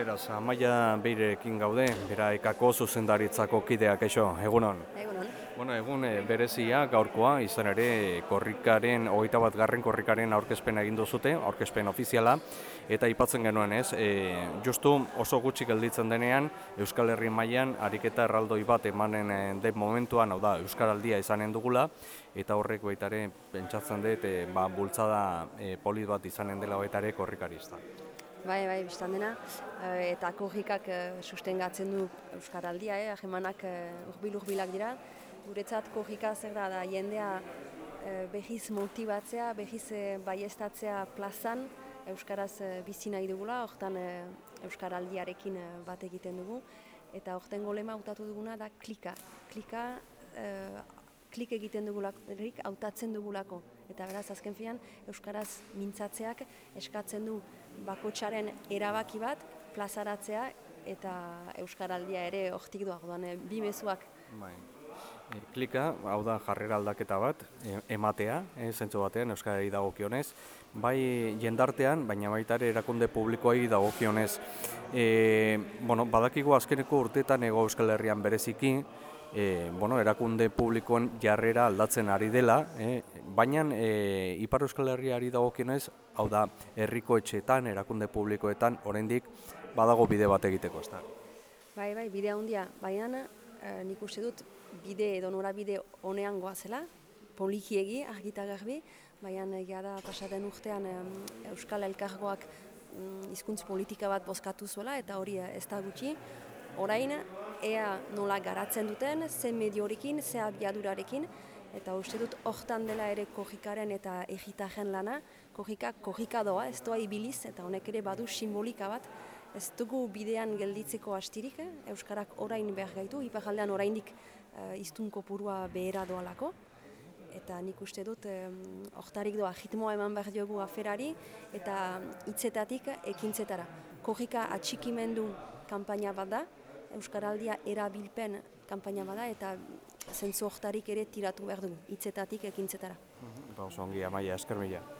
Beraz, amaia beirekin gaude, bera ekako zuzendaritzako kideak eixo, egunon. Egunon. Bueno, egun eh, berezia gaurkoa, izan ere korrikaren, hogeita bat garren korrikaren aurkezpena egin duzute, aurkezpen ofiziala, eta aipatzen genuen ez, e, justu oso gutxi gelditzen denean, Euskal Herri mailan ariketa erraldoi bat emanen eh, den momentuan, hau da, Euskaraldia izanen dugula, eta horrek baitare pentsatzen dut, e, ba, bultzada e, polit bat izanen dela baitare korrikarista. Bai, bai, biztan dena. Eh, eta korrikak eh, sustengatzen du Euskaraldia, eh? ahemanak urbil-urbilak dira. Guretzat korrika zer da, da jendea eh, behiz motibatzea, behiz eh, baiestatzea plazan, Euskaraz eh, bizi nahi dugula, hortan eh, Euskaraldiarekin eh, bat egiten dugu. Eta horten golema hautatu duguna da klika. Klika eh, klik egiten dugularik hautatzen dugulako. Eta beraz, azken fian, Euskaraz mintzatzeak eskatzen du bakotsaren erabaki bat, plazaratzea eta Euskaraldia ere hortik doa, eh, bi mezuak. Bai. E, klika, hau da jarrera aldaketa bat, e, ematea, e, zentzu batean, Euskarari dagokionez, bai jendartean, baina baita ere erakunde publikoai dagokionez. E, bueno, badakigu azkeneko urteetan ego Euskal Herrian bereziki, e, bueno, erakunde publikoen jarrera aldatzen ari dela, e, baina e, Ipar Euskal Herriari dagokionez, hau da, herriko etxeetan, erakunde publikoetan, oraindik badago bide bat egiteko, ez da? Bai, bai, bide handia, baina e, nik uste dut bide edo norabide honean goazela, polikiegi, argita garbi, baina gara pasaten urtean Euskal Elkargoak mm, hizkuntz politika bat bozkatu zuela eta hori ez da gutxi, orain ea nola garatzen duten, ze mediorekin, ze abiadurarekin, eta uste dut hortan dela ere kogikaren eta egitaren lana, kogika kogika doa, ez doa ibiliz, eta honek ere badu simbolika bat, ez dugu bidean gelditzeko astirik, eh? Euskarak orain behar gaitu, ipagaldean oraindik uh, iztun kopurua behera doalako, eta nik uste dut hortarik doa jitmoa eman behar diogu aferari eta hitzetatik ekintzetara. Kogika atxikimendu kanpaina bat da, Euskaraldia erabilpen kanpaina bada eta zentzu ere tiratu behar dugu, hitzetatik ekintzetara. Ba, oso ongi, amaia, esker mila.